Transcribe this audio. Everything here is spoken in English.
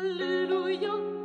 Alléluia.